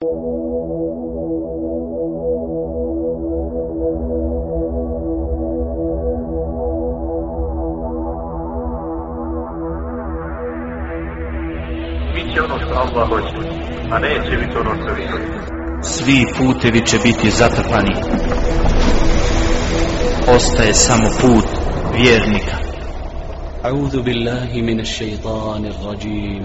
Bit će ono što Allah hoće, a neće biti ono što vi hoćete. Svi putevi će biti zatrpani. Ostaje samo put vjernika. أعوذ بالله من الشيطان الرجيم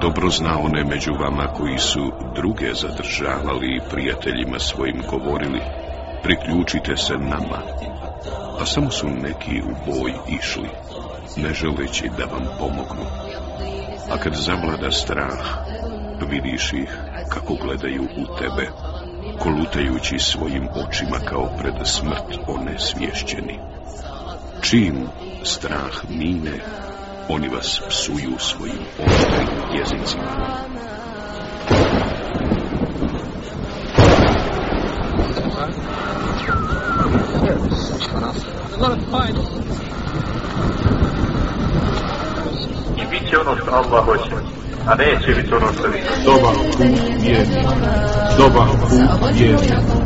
dobro zna one među vama koji su druge zadržavali i prijateljima svojim govorili, priključite se nama, a samo su neki u boj išli ne želeći da vam pomognu. A kad zavlada strah vidiš ih kako gledaju u tebe kolutajući svojim očima kao pred smrt one svješćeni čim strah mine oni vas psuju svojim oštrim jezicima. I bit će ono što Allah hoće, a neće biti ono što vi. Dobar put vjernika. Dobar put vjernika.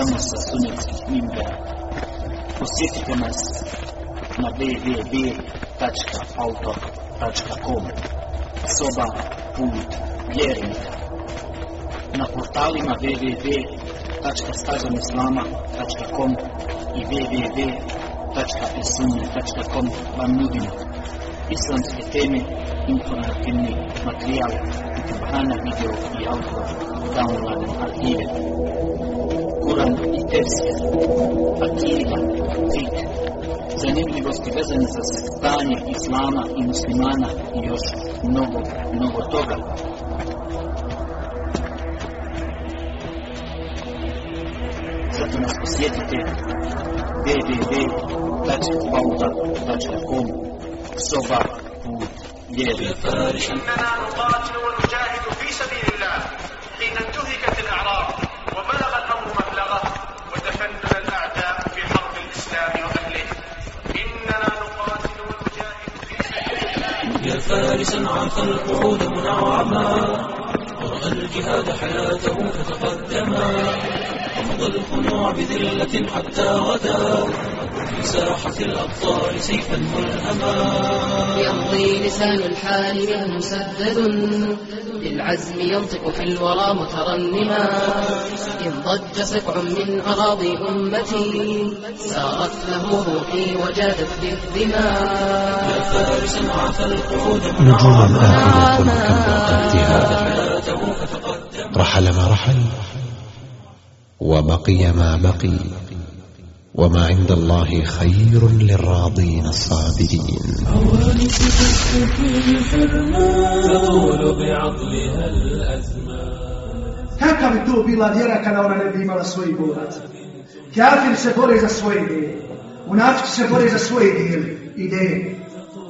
Samo sa sunetskih mimbera. Posjetite nas na www.autor.com Soba put vjernika na portalima www.stazamislama.com i www.esunne.com vam nudimo islamske teme, informativni materijal, Kur'ana, video i audio, downloaden arhive. Kur'an i tefsir, akida, fik, zanimljivosti vezane za stanje islama i muslimana i još mnogo, mnogo toga. Zato nas posjetite www.pauta.com soba put vjernika. يا فارسا عاف القعود منعما. ورأى الجهاد حياته فتقدما ومضى الخنوع بذلة حتى غدا. في ساحة الأبطال سيفا ملهما. يمضي لسان الحال مسدد. للعزم ينطق في الورى مترنما. إن ضج سبع من أراضي أمتي سارت له روحي وجادت بالدماء. يا نجوم فتقدما رحل ما رحل وبقي ما بقي. وما عند الله خير للراضين الصابرين تطول بعضلها الأزمان Kakva bi to bila vjera kada ona ne bi imala svojih boraca? Kafiri se bore za svoje ideje. Munafici se bore za svoje ideje. ideje.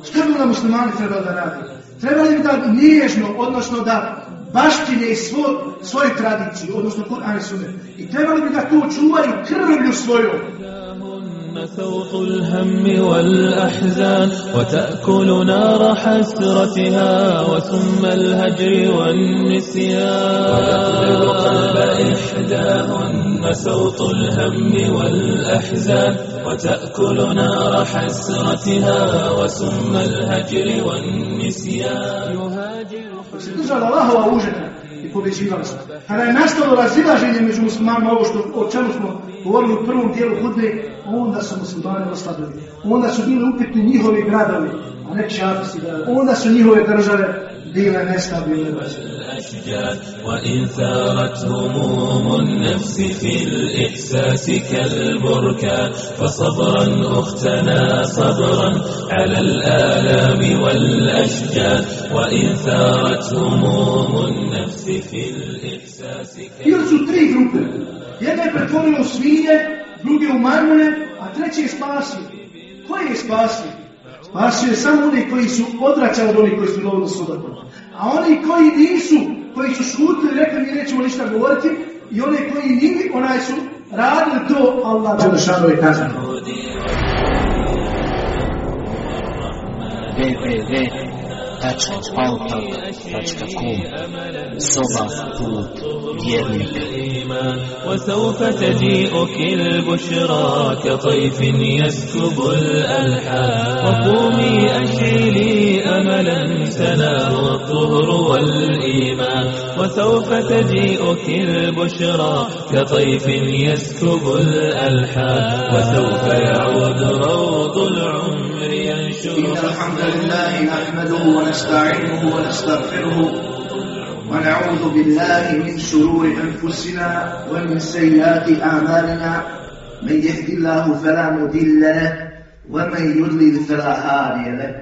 Što bi onda muslimani trebali da radi? Trebali bi da nježno, odnosno da baštine svo, svoju tradiciju, odnosno Kur'an i Sunnet. I trebali bi da to čuvaju krvlju. لهن ثوط الهم والأحزان وتأكل نار حسرتها وسم الهجر والنسيان ويقلب قلب إحداهن سوط الهم والأحزان وتأكل نار حسرتها وسم الهجر والنسيان يهاجر Dok se držala Allahova užeta i povećivali se. Kada je nastalo razilaženje među muslimanima, ovo što, o čemu smo govorili u prvom dijelu hudbe, onda su muslimani oslabili. Onda su bili upitni njihovi gradovi, a ne gradovi. Onda su njihove države bile nestabilne. الأشجار وإن ثارت هموم النفس في الإحساس كالبركان فصبرا أختنا صبرا على الآلام والأشجار وإن ثارت هموم النفس في الإحساس Bili su tri grupe. Jedna je pretvorila u svinje, druge u majmune, a treći je spasio. Koji je spasio? Spasio je samo oni koji su odvraćali od onih koji su dovoljno sudatom. A oni koji nisu, koji su šutili, rekli mi nećemo ništa govoriti, i oni koji nimi, onaj su radili to, Allah Đelešanu je kazano. www.pautal.com Soba put vjernika وسوف تجيئك البشرى كطيف يسكب الألحان وقومي أشعلي أملا سناه الطهر والإيمان. وسوف تجيئك البشرى كطيف يسكب الألحان وسوف يعود روض العمر ينشر. إن الحمد لله نحمده ونستعينه ونستغفره. ونعوذ بالله من شرور أنفسنا ومن سيئات أعمالنا. من يهد الله فلا مضل له ومن يضلل فلا هادي له.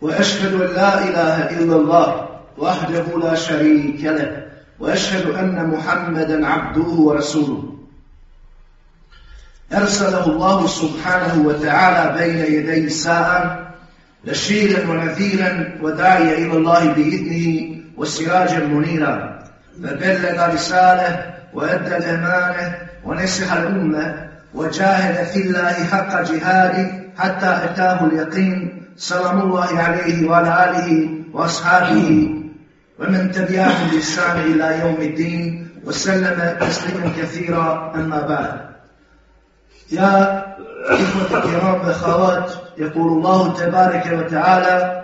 وأشهد أن لا إله إلا الله وحده لا شريك له وأشهد أن محمدا عبده ورسوله. أرسله الله سبحانه وتعالى بين يدي الساعة بشيرا ونذيرا وداعيا إلى الله بإذنه وسراجا منيرا. فبلغ رسالة وأدى الأمانة ونصح الأمة وجاهد في الله حق جهاده حتى أتاه اليقين سلام الله عليه وعلى آله وأصحابه. ومن تبعهم بإحسان إلى يوم الدين وسلم تسليما كثيرا. أما بعد يا إخوة الكرام والأخوات يقول الله تبارك وتعالى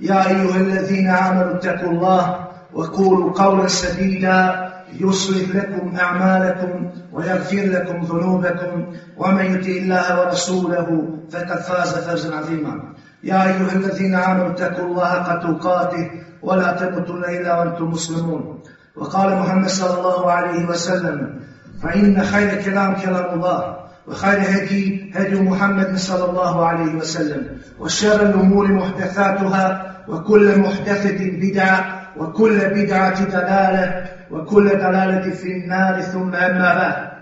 يا أيها الذين آمنوا اتقوا الله وقولوا قولا سديدا يصلح لكم أعمالكم ويغفر لكم ذنوبكم ومن يطع الله ورسوله فقد فاز فوزا عظيما. يا أيها الذين آمنوا اتقوا الله حق تقاته ولا تموتن إلا وأنتم مسلمون. وقال محمد صلى الله عليه وسلم فإن خير كلام كلام الله وخير هدي هدي محمد صلى الله عليه وسلم وشر الأمور محدثاتها وكل محدثة بدعة وكل بدعة دلالة وكل دلالة في النار ثم أما بعد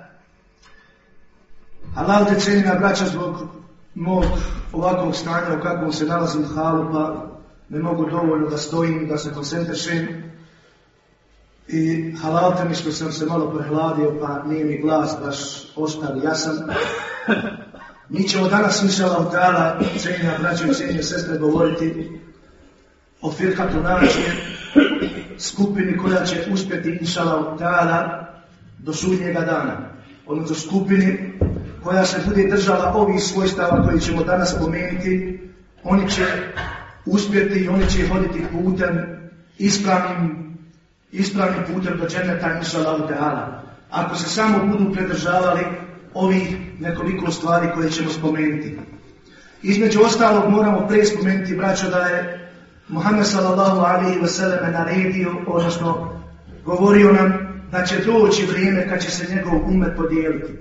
Allah te cijenina braća zbog mog ovakvog stanja u kakvom se nalazim halu, pa ne mogu dovoljno da stojim, da se koncentrišem. I što sam se malo prehladio, pa nije mi glas baš ostar jasan. Mi ćemo danas, inšala od dana, cijenina braća i cijenine sestre, govoriti o firkatu način, skupini koja će uspjeti, inšala od dana, do sudnjega dana. Odnosno skupini koja se bude držala ovih svojstava koji ćemo danas spomenuti, oni će uspjeti i oni će hoditi putem ispravnim, ispravnim putem do dženeta inšalahu ta'ala. Ako se samo budu predržavali ovih nekoliko stvari koje ćemo spomenuti. Između ostalog moramo prije spomenuti, braćo, da je Muhammed sallallahu alaihi wa sallam naredio, odnosno govorio nam da će doći vrijeme kad će se njegov umet podijeliti.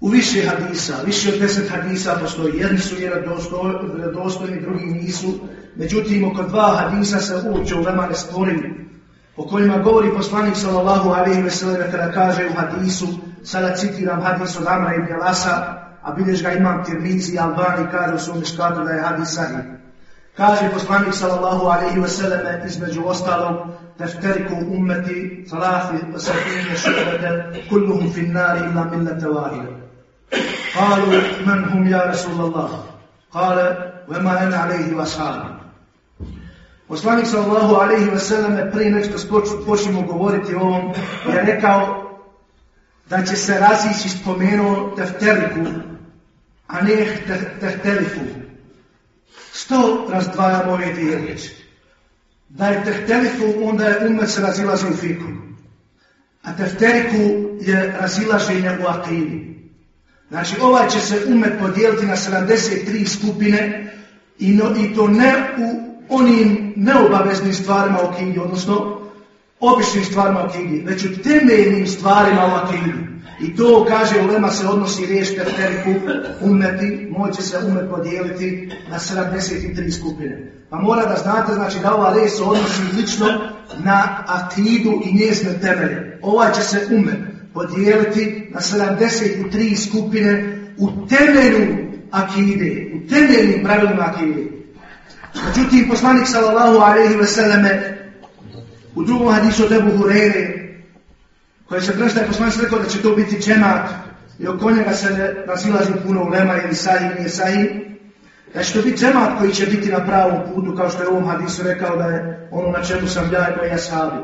U više hadisa, više od deset hadisa postoji, jedni su vjerodostojni, drugi nisu, međutim oko dva hadisa se uopće u vema ne stvorili, o kojima govori poslanik sallallahu alaihi ve sellem kada kaže u hadisu, sada citiram hadis od Amra ibn Lasa, a bilješ ga imam Tirmizi Albani, kaže u svom da je hadis sahih. Kaže poslanik sallallahu alaihi ve sellem između ostalog, tefteriku ummeti salafi sakinje šubete kulluhum finnari illa millete wahida. Kalu, men hum ja Rasulallah. Kale, vema en alaihi wa. Poslanik sallallahu alaihi wa sallam prije nešto počnemo govoriti o ovom je rekao da će se razići spomenuo tefteliku, a ne tehtelifu. Što razdvajamo ove dvije riječi? Da je tehtelifu, onda je umet se razilazi u fiku. A tefteliku je razilaženje u akidi. Znači, ovaj će se umet podijeliti na 73 skupine i, no, i to ne u onim neobaveznim stvarima u knjigi, odnosno običnim stvarima u knjigi, već u temeljnim stvarima u knjigi. I to, kaže, ulema se odnosi riječ terteriku umeti, moće se umet podijeliti na 73 skupine. Pa mora da znate, znači, da ova riječ se odnosi lično na akidu i njezne temelje. Ovaj će se umet podijeliti na 73 skupine u temelju akide, u temeljnim pravilima akide. Međutim, poslanik sallallahu alaihi ve selleme u drugom hadisu od Ebu Hureyre, koje se prestaje poslanik rekao da će to biti džemat i oko njega se ne razilazi puno ulema ili sahih, nije sahih, da će to biti džemat koji će biti na pravom putu, kao što je u ovom hadisu rekao da je ono na čemu sam ja i moji ashabi.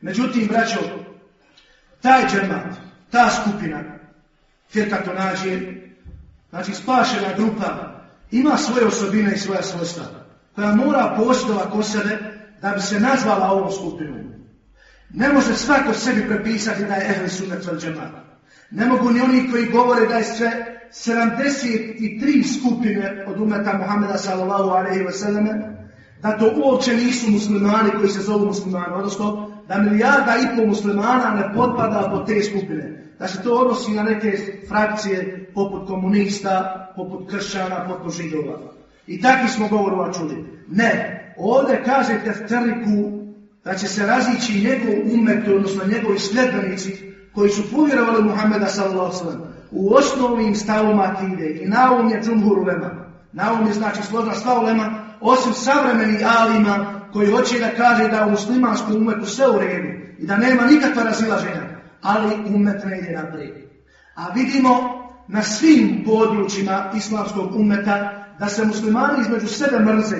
Međutim, braćo, taj džemat, ta skupina, firkato nađe, znači spašena grupa, ima svoje osobine i svoja svojstva, koja mora posjedovati kod sebe da bi se nazvala ovom skupinom. Ne može svako sebi prepisati da je ehli džemat. Ne mogu ni oni koji govore da je sve 73 skupine od umeta Muhammeda sallallahu alaihi wa sallame, da to uopće nisu muslimani koji se zovu muslimani, odnosno da milijarda i pol muslimana ne potpada pod te skupine. Da se to odnosi na neke frakcije poput komunista, poput kršćana, poput židova. I takvi smo govorova čuli. Ne, ovdje kaže Tefteriku da će se razići njegov umet, odnosno njegovi sljedbenici koji su povjerovali Muhammeda sallallahu u osnovnim stavima akide i na ovom je džumhur ulema. Na ovom je znači složna sva ulema, osim savremenih alima koji hoće da kaže da u muslimanskom umetu sve u redu i da nema nikakva razilaženja, ali umet ne ide naprijed. A vidimo na svim područjima islamskog umeta da se muslimani između sebe mrze,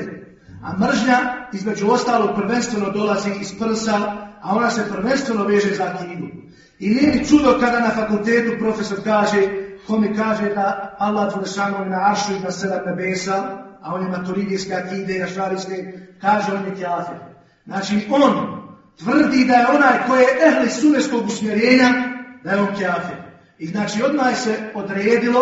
a mržnja između ostalog prvenstveno dolazi iz prsa, a ona se prvenstveno veže za akidu. I nije čudo kada na fakultetu profesor kaže, ko mi kaže da Allah Đelešanu je na aršu i na sedam nebesa, a on je maturidijske akide i ašarijske, kaže on je kjafir. Znači on tvrdi da je onaj koji je ehli suneskog usmjerenja, da je on kjafir. I znači odmah se odredilo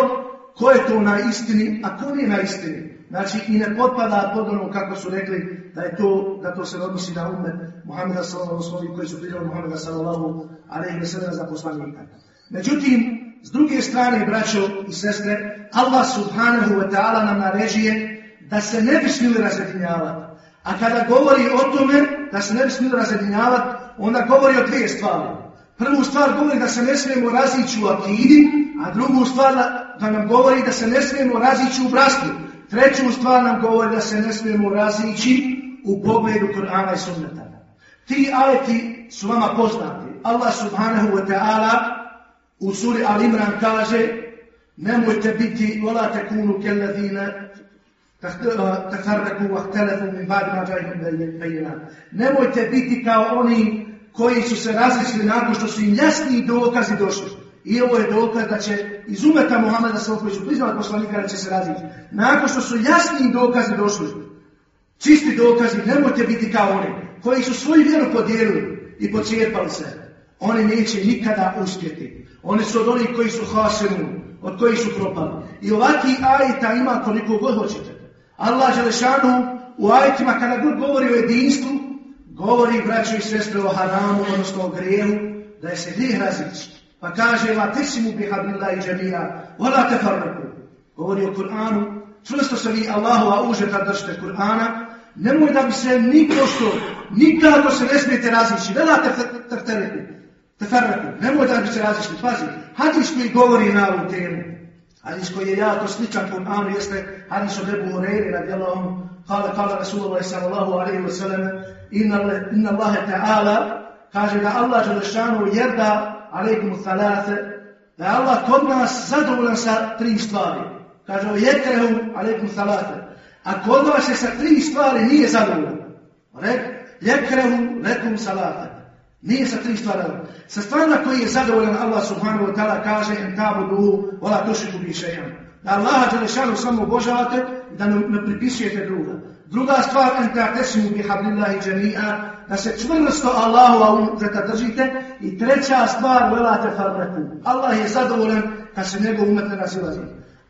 ko je to na istini, a ko nije na istini. Znači i ne potpada pod ono kako su rekli da je to, da to se odnosi na umet Muhammeda sallallahu alaihi koji su pridjeli Muhammeda sallallahu alaihi za poslanika. Međutim, s druge strane, braćo i sestre, Allah subhanahu wa ta'ala nam naređuje da se ne bi smili razjedinjavati. A kada govori o tome da se ne bi smili razjedinjavati, onda govori o dvije stvari. Prvu stvar govori da se ne smijemo razići u akidi, a drugu stvar da nam govori da se ne smijemo razići u brastu. Treću stvar nam govori da se ne smijemo razići u pogledu Korana i Sunnata. Ti ajeti su vama poznati. Allah subhanahu wa ta'ala u suri Al Imran kaže nemojte biti vola takunu kelladina eh, tafarraku wa ihtalafu min ba'di ma Nemojte biti kao oni koji su se različili nakon što su im jasni dokazi došli. I ovo je dokaz da će iz umeta Muhammeda sa koji su priznali poslanika da će se različiti. Nakon što su jasni dokazi došli, čisti dokazi, nemojte biti kao oni koji su svoju vjeru podijelili i pocijepali se. Oni neće nikada uspjeti. Oni su od onih koji su hasenu, od kojih su propali. I ovakvi ajita ima koliko god hoćete. Allah Želešanu u ajitima kada god govori o jedinstvu, govori braćo i sestre o haramu, odnosno o grijehu, da je se grijeh različi. Pa kaže, la tesimu bi habillahi džemija, vola te farraku. Govori o Kur'anu, čvrsto se vi Allahova užeta držite Kur'ana, nemoj da bi se niko što, nikako se ne smijete različiti, vela te teftereku, teferreku, nemoj da bi se različiti, pazi, hadis koji govori na ovu temu, hadis koji je jako sličan Kur'anu, jeste hadis od Ebu Hureyri, radijallahu anhu, kala, kala Rasulullah sallallahu alaihi wa sallam, inna Allahe ta'ala, kaže da Allah želešanu jerda alaikum thalathe, da je Allah kod nas zadovoljan sa tri stvari. Kaže o jekrehu alaikum thalathe. A kod vas je sa tri stvari nije zadovoljan. Rek, jekrehu lekum salathe. Nije sa tri stvari. Sa stvarima koji je zadovoljan Allah subhanahu wa ta'ala kaže en tabu duhu, vola tušiku bi šejan. Da Allaha Đelešanu samo obožavate da ne pripisujete druga. Druga stvar, en ta'tesimu bi hablillahi džemi'a, da se čvrsto Allahova umeta držite. I treća stvar, velate farreku. Allah je zadovoljan kad se njegov umet ne razilazi.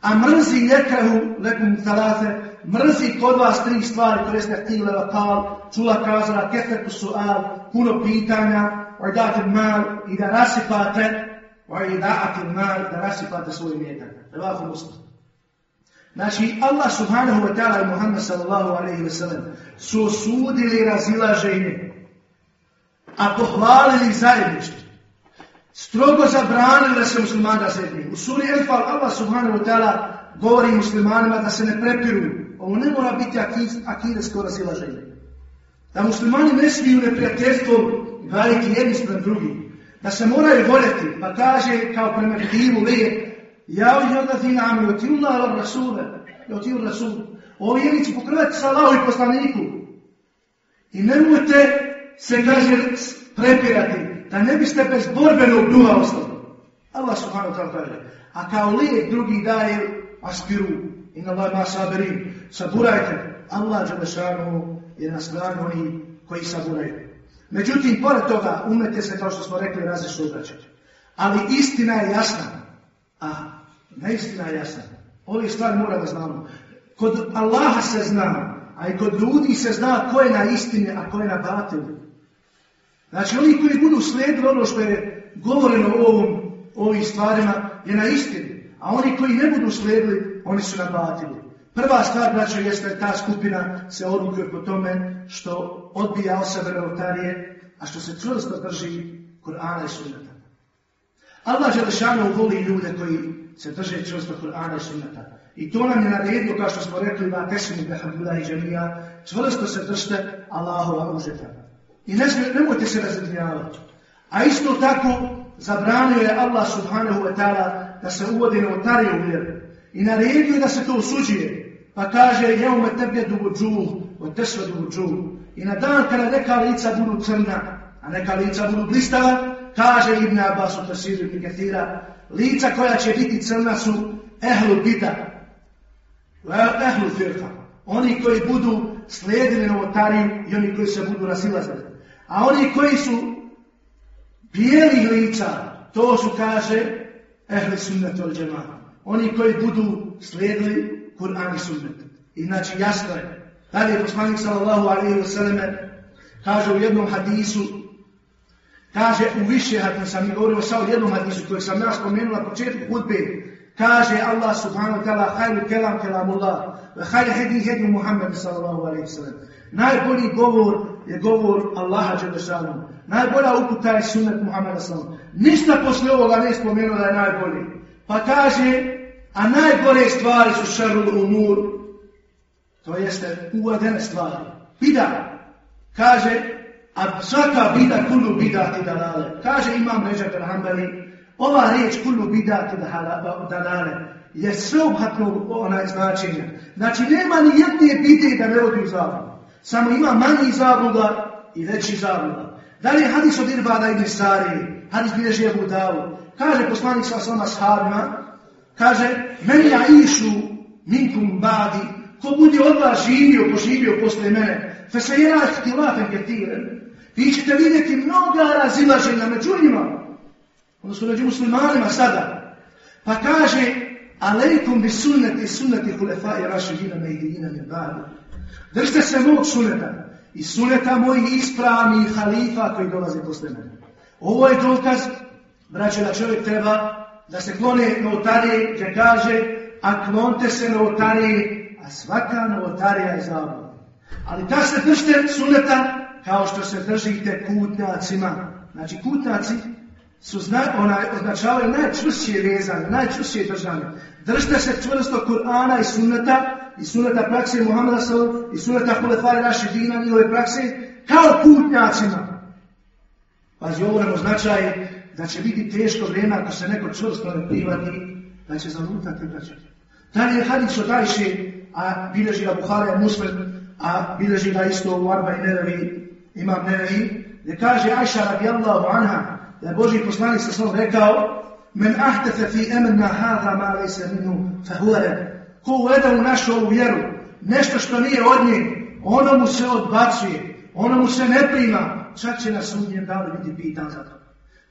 A mrzi jekrahu lekum talate, mrzi kod vas tri stvari, to jeste tile vakal, čula kazala, kefetu sual, puno pitanja, ojdate mal i da rasipate, ojdate mal, da rasipate svoj mjetak. Muslim. Znači, Allah subhanahu wa ta'ala i Muhammad sallallahu alaihi wa sallam su osudili razilaženje, a pohvalili zajedništvo. Strogo zabranili da se muslimani razjedinju. U suri Enfal Allah subhanahu wa ta'ala govori muslimanima da se ne prepiruju. Ovo ne mora biti akidesko razilaženje. Da muslimani ne smiju neprijateljstvo gledati jedni sprem drugi. Da se moraju voljeti. Pa kaže kao prema divu Ja ovdje odlazina amin, otiju Allah ala rasule, otiju rasul. Ovo jednici pokrvati sa Allahu i poslaniku. I nemojte se, kaže, prepirati, da ne biste bez borbenog duha ostali. Allah subhanahu ta'ala kaže. A kao lijek drugi daje aspiru. In Allah ma sabirin. Saburajte. Allah je na stranu oni koji saburaju. Međutim, pored toga, umete se, kao što smo rekli, različno. Ali istina je jasna. A Neistina je jasna. Ove stvari mora da znamo. Kod Allaha se zna, a i kod ljudi se zna ko je na istini, a ko je na batilu. Znači oni koji budu slijedili ono što je govoreno u ovom, ovim stvarima je na istini, a oni koji ne budu slijedili, oni su na batilu. Prva stvar, braćo, jeste ta skupina se odlukuje po tome što odbija od sebe novotarije, a što se čvrsto drži Kur'ana i sunnata. Allah Želešanu voli ljude koji se drže čvrsto Kur'ana i sunnata. I to nam je naredio, kao što smo rekli, na tesmini Behamdula i Džemija, čvrsto se držite Allahova užeta. I ne, nemojte se razrednjavati. A isto tako zabranio je Allah subhanahu wa ta'ala da se uvode novotarije u vjeru. I naredio je da se to osuđuje. Pa kaže, jeume tebe dubuđuh, od tesve dubuđuh. I na dan kada neka lica budu crna, a neka lica budu blistava, kaže Ibn Abbas u Tasiru Ibn Kathira, lica koja će biti crna su ehlu bida, ehlu firka. Oni koji budu slijedili novotariju i oni koji se budu rasilazili. A oni koji su bijelih lica, to su, kaže, ehli sunnet od džemata. Oni koji budu slijedili Kur'an i sunnet. Inači, jasno je. Dalje je poslanik sallallahu alaihi wa sallame kaže u jednom hadisu, kaže u više hadisa, mi govorimo sad o jednom hadisu koji sam ja spomenuo na početku hudbe, kaže Allah subhanahu wa ta'ala, hajru kelam kelamullah, hajru hedi hedi Muhammed sallallahu alaihi wa sallam. Najbolji govor je govor Allaha Đelešanu. Najbolja uputa je sunnet Muhammeda sallam. Ništa posle ovoga ne spomenuo da je najbolji. Pa kaže, a najgore stvari su šarul umur, to jeste uvedene stvari. Bida. Kaže, a svaka bida kullu bidati dalale. Kaže imam Ređa Berhambali, ova riječ kullu bidati dalale je sveobuhvatno onaj značenja. Znači nema ni jedne bide da ne vodi u zabludu. Samo ima manji zabluda i veći zabluda. Da li je hadis od Irbada ibn Sari, hadis bilježi Davu, kaže poslanik sa svama sahabima, kaže, meni ja išu minkum badi, ko bude od vas živio, poživio posle mene, fe se je ihtilafen ketiren, vi ćete vidjeti mnoga razilaženja među njima, odnosno među muslimanima sada. Pa kaže, alejkum bi sunneti sunneti hulefai rašidina mejdina min ba'du. Držite se mog suneta i suneta mojih ispravnih halifa koji dolaze posle mene. Ovo je dokaz, braće, da čovjek treba da se klone novotarije, gdje kaže, a klonte se novotarije, a svaka novotarija je zabavna. Ali da se držite suneta kao što se držite kutnjacima. Znači kutnjaci su zna, onaj, označavaju najčvršće vezane, najčvršće držane. Držite se čvrsto Kur'ana i sunneta, i sunneta prakse Muhammeda i sunneta Hulefari Rašidina, njihove prakse, kao putnjacima. Pazi, ovo nam označaje da će biti teško vrijeme ako se neko čvrsto ne privati, da će zalutati braća. Dalje je hadis od a bilježi ga Buharija Muslim, a bilježi ga isto u Arba i Nerevi, imam Nerevi, gdje kaže Ajša radijallahu anha, da je Boži poslanik sa svom rekao, men ahtefe fi emenna hada ma lejse minhu fahuare. Ko uvede u našu ovu vjeru, nešto što nije od nje, ono mu se odbacuje, ono mu se ne prima, čak će na sudnjem danu biti pitan za to.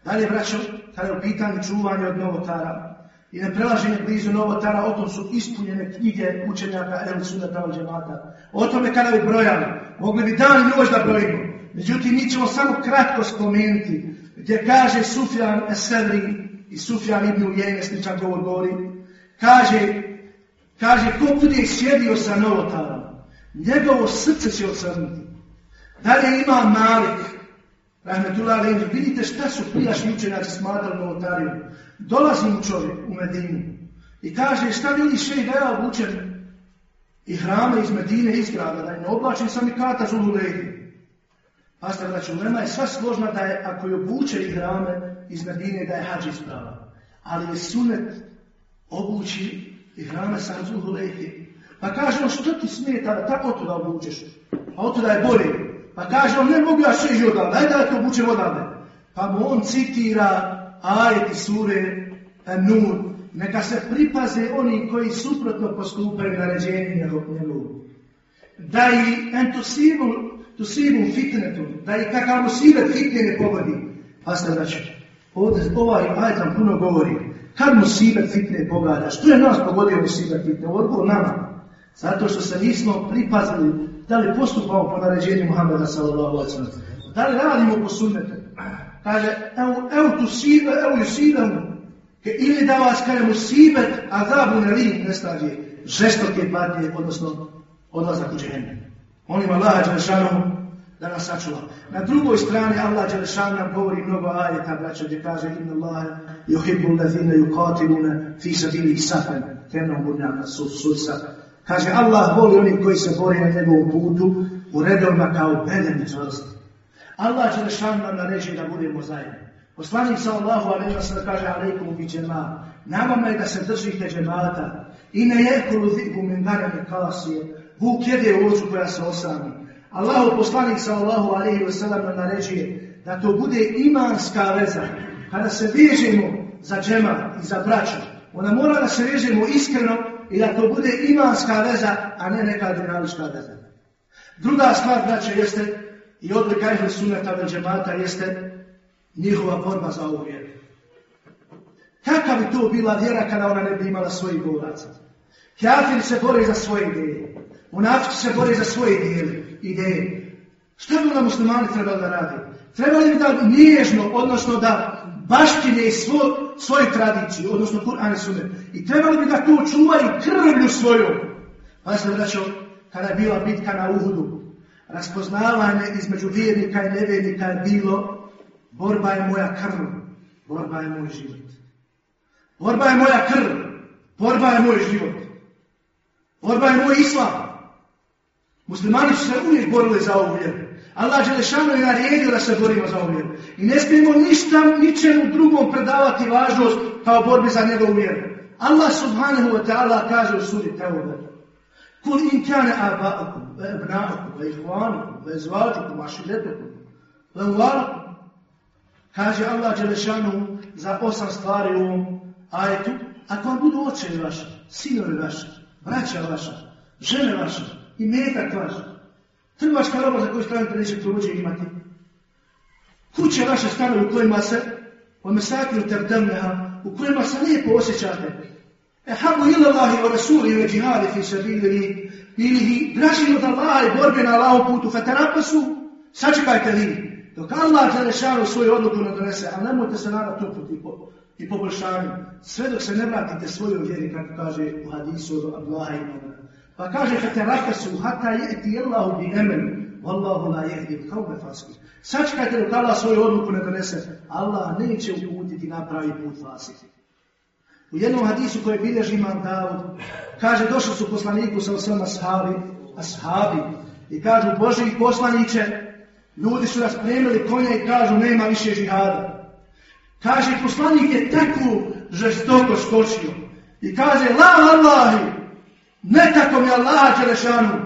Dalje, braćo, kada je u pitanju čuvanja od novotara i ne prelaženje blizu novotara, o tom su ispunjene knjige učenjaka od džemata. O tome kada bi brojali, mogli bi dan i da brojimo. Međutim, mi ćemo samo kratko spomenuti gdje kaže Sufjan Esedri i Sufjan ibn Ujene, sličan govor govori, kaže, kaže, ko bude sjedio sa novotarom, njegovo srce će ocrnuti. Dalje ima Malik, Rahmetullah Alayhi, vidite šta su prijašnji učenjaci smatrali novotarijom. Dolazi mu čovjek u Medinu i kaže, šta vidiš še da ja obučen i hrame iz Medine izgrada, da je ne oblačen sam i kata zulu legi. Pasta, znači, ulema je sva složna da je, ako je obuče i hrame iz Medine, da je hađ isprava. Ali je sunet obući i hrame sa zulu legi. Pa kaže on, što ti smeta da tako to da obučeš? A o to da je bolje. Pa kaže on, ne mogu ja sve i odavde, daj da to obučem odavde. Pa mu on citira ajeti sure Nur, neka se pripaze oni koji suprotno postupaju na ređenju njegovu. Da i entusivu, tusivu fitnetu, da i kakav musibet fitne ne pogodi. Pa ste znači, ovdje ovaj ajet nam puno govori. Kad mu sibet fitne pogađa? Što je nas pogodio mu sibet fitne? Odgovor nama. Zato što se nismo pripazili da li postupamo po naređenju Muhammeda sallallahu alaihi sallam. Da li radimo po sunnetu? Kaže, evo, evo tu sibe, evo ju sibemu. Ke ili da vas kaže mu sibet, a zabu ne li nestađe. Žestoke patnje, odnosno odlazak u džehennem. Molim Allah Đelešanu da nas sačuva. Na drugoj strani Allah Đelešanu nam govori mnogo ajeta, braćo, gdje kaže Inna Allah yuhibbu lazine yuqatiluna fi sabili safan, kenom bunjaka sulsa. Kaže Allah voli onih koji se bori na njegovom putu u redovima kao bedeni čvrsti. Allah Đelešanu nam naređuje da budemo zajedno. Poslanik sallallahu alejhi ve sellem kaže alejkum bi džema. Nama je da se držite džemata. I ne jekulu zibu min garami kalasije. Vuk jede ocu koja se osami. Allahu poslanik sallallahu alejhi ve sellem nam naređuje da to bude imanska veza. Kada se vežemo za džema i za braću, ona mora da se vežemo iskreno i da to bude imanska veza, a ne neka dinamička veza. Druga stvar, braće, jeste i odlika ihli suneta vel džemata jeste njihova borba za ovu vjeru. Kakva bi to bila vjera kada ona ne bi imala svojih boraca? Kjafiri se bore za svoje ideje. Munafici se bore za svoje ideje. ideje. Šta bi onda muslimani trebali da radi? Trebali bi da nježno, odnosno da baštine svo, svoju tradiciju, odnosno Kur'an i. I trebali bi da to čuvaju krvlju svoju. Pa se vraćao, kada je bila bitka na Uhudu, raspoznavanje između vjernika i nevjernika je bilo borba je moja krv, borba je moj život. Borba je moja krv, borba je moj život. Borba je moj islam. Muslimani su se uvijek borili za ovu vjeru. Allah Đelešanu je naredio da se borimo za ovu vjeru. I ne smijemo ništa, ničemu drugom predavati važnost kao borbi za njegovu vjeru. Allah subhanahu wa ta'ala kaže u suri Teube. Kul in kane aba'akum, ve ebna'akum, ve ihvanukum, ve izvađukum, ve ve uvalakum. Kaže Allah Đelešanu za osam stvari u ovom ajetu. Ako vam budu očevi vaši, sinovi vaši, braća vaša, žene vaše, i metak vaš. Trgovačka roba za koju stranite neće prođe imati. Kuće vaše stanovi u kojima se omesakiju terdemneha, u kojima se lijepo osjećate. E habu ila Allahi wa rasuli ve džihadi fi sabili ili draži od Allaha i borbe na Allahom putu fatarapasu, sačekajte vi. Dok Allah Đelešanu svoju odluku ne donese, a nemojte se nadat uputi i, po, i poboljšanju, sve dok se ne vratite svojoj vjeri, kako kaže u hadisu od Allaha i. Pa kaže fatarapasu, hata jeti Allahu bi emen, Wallahu la jehdi kaume fasih. Sačekajte dok Allah svoju odluku ne donese, Allah neće uputiti na pravi put fasih. U jednom hadisu koje bilježi imam Davud, kaže došli su poslaniku sa osam ashabi, ashabi, i kažu Boži poslaniće, ljudi su raspremili konja i kažu nema više žihada. Kaže poslanik je tako žestoko skočio i kaže la Allahi, ne tako mi Allaha Đelešanu,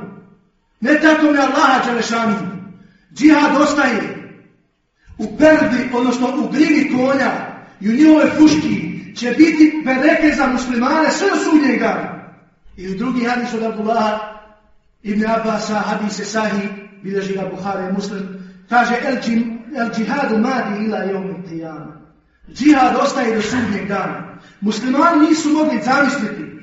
ne tako mi Allaha Đelešanu, džihad ostaje u perdi, odnosno u glini konja i u njihove fuški, će biti bereke za muslimane sve do sudnjeg dana. I u drugi hadis od Abdullaha ibn Abbasa, hadise sahi, bilježi ga Buhari muslim, kaže el, džim, el džihadu madi ila jom tijana. Džihad ostaje do sudnjeg dana. Muslimani nisu mogli zamisliti,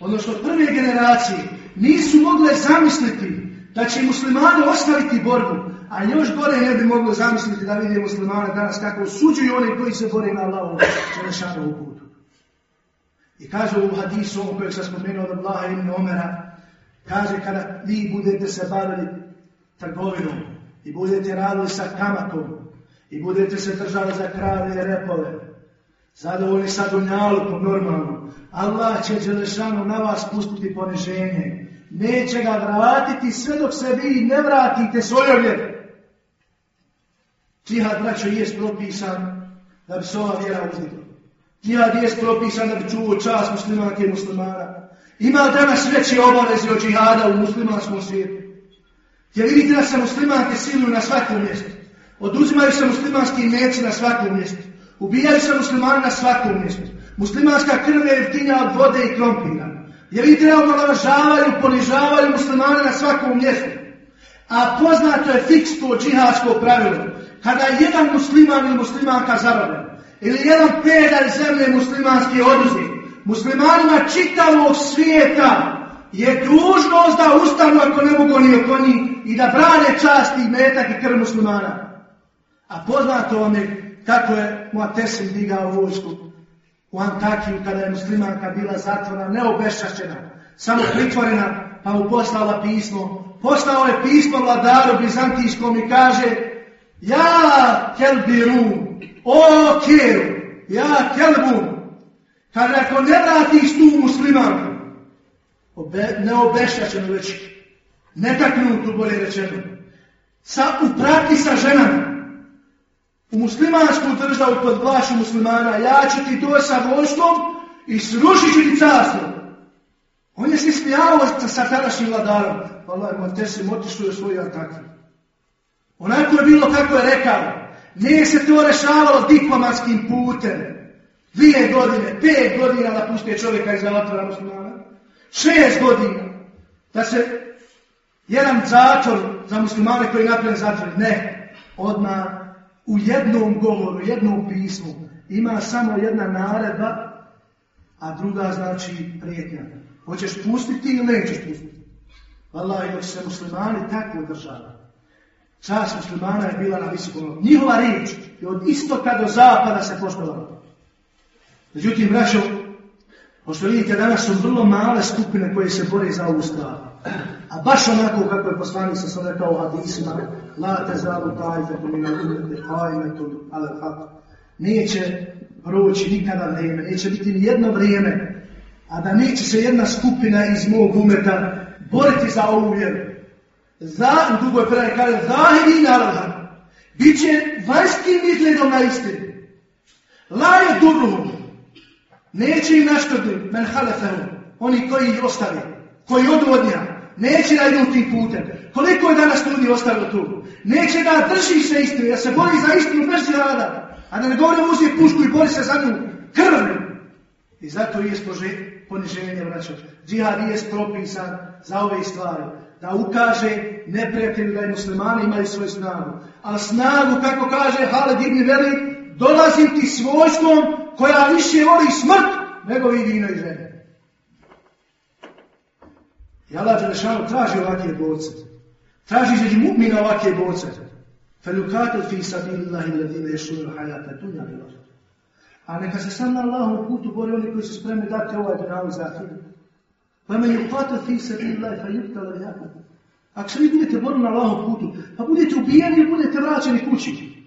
odnosno prve generacije, nisu mogle zamisliti da će muslimani ostaviti borbu, a još gore ne bi moglo zamisliti da vidi muslimane danas kako suđuju oni koji se bore na Allahovu Đelešanovu putu. I kaže u hadisu ovom kojeg sam spomenuo od Allaha ibn Omera, kaže kada vi budete se bavili trgovinom i budete radili sa kamatom i budete se držali za krave i repove, zadovoljni sa dunjalukom normalno, Allah će Đelešanu na vas pustiti poniženje. Neće ga vratiti sve dok se vi ne vratite svojoj vjeru. Džihad, braćo, jest propisan da bi se ova vjera uzdigla. Džihad jest propisan da bi čuo čast muslimanke i muslimana. Ima danas veći obavezi od džihada u muslimanskom svijetu. Jer vidite da se muslimanke siluju na svakom mjestu. Oduzimaju se muslimanski meci na svakom mjestu. Ubijaju se muslimani na svakom mjestu. Muslimanska krv je jeftinja od vode i krompira. Jer vidite da omalovažavaju, ponižavaju muslimane na svakom mjestu. A poznato je fiks to džihadsko pravilo. Kada je jedan musliman ili muslimanka zarobljen, ili jedan pedalj zemlje muslimanski oduzeti. Muslimanima čitavog svijeta je dužnost da ustanu ako ne mogu ni oko njih i da brane čast i metak i krv muslimana. A poznato vam je kako je Muatesim digao vojsku u Antakiju kada je muslimanka bila zatvorena, neobešćašćena, samo pritvorena, pa mu poslala pismo. Poslao je pismo vladaru Bizantijskom i kaže Ja kelbiru, o keru, ja kelbu, kaže ako ne vratiš tu muslimanku, obe, neobešćašćenu već, netaknutu bolje rečeno, sa, u prati sa ženama, u muslimansku državu pod vlašu muslimana, ja ću ti doći sa vojskom i srušit ću ti carstvo. On je se smijao sa tadašnjim vladarom. Allah, ma te se motišu u svoju ataku. Onako je bilo kako je rekao. Nije se to rešavalo diplomatskim putem. Dvije godine, pet godina da puste čovjeka iz zatvora muslimana. Šest godina. Da se jedan zatvor za muslimane koji je napravljen zatvor. Ne. Odmah u jednom govoru, jednom pismu ima samo jedna naredba, a druga znači prijetnja. Hoćeš pustiti ili nećeš pustiti? Wallahi, dok se muslimani tako održavaju. Čast muslimana je bila na visokom. Njihova riječ je od istoka do zapada se poštovala. Međutim, braćo, pošto vidite, danas su vrlo male skupine koje se bore za ovu. A baš onako kako je poslanik sa sam rekao u hadisima, la te zalu umete hajmetu ale hak. Neće proći nikada vrijeme, neće biti ni jedno vrijeme, a da neće se jedna skupina iz mog umeta boriti za ovu vjeru. Za, u drugoj predaji kaže, zahiri naroda, bit će vanjskim izgledom na istinu. La je durruhum, neće im naškoditi, men halefehum, oni koji ih ostave, koji odvodnja, neće da idu tim putem. Koliko je danas ljudi ostavilo tu? Neće da drži se istinu, da se bori za istinu bez rada, a da ne govorim uzije pušku i bori se za nju krvnu. I zato je poniženje, braćo. Džihad je propisan za ove stvari. Da ukaže neprijatelju da i muslimani imaju svoju snagu. A snagu, kako kaže Haled ibn Veli, dolazim ti koja više voli smrt nego vidi i žene. I Allah Đelešanu traži ovakve borce. Traži žeđi mu'mina ovakve borce. Felukatu fi sabillahi ladine ješuru hajata dunja bila. A neka se sam na Allahom putu bori oni koji su spremni dati ovaj dunjavu. Pa me fi fa yukta la Ako se vi budete borili na Allahom putu, pa budete ubijeni i budete vraćeni kući.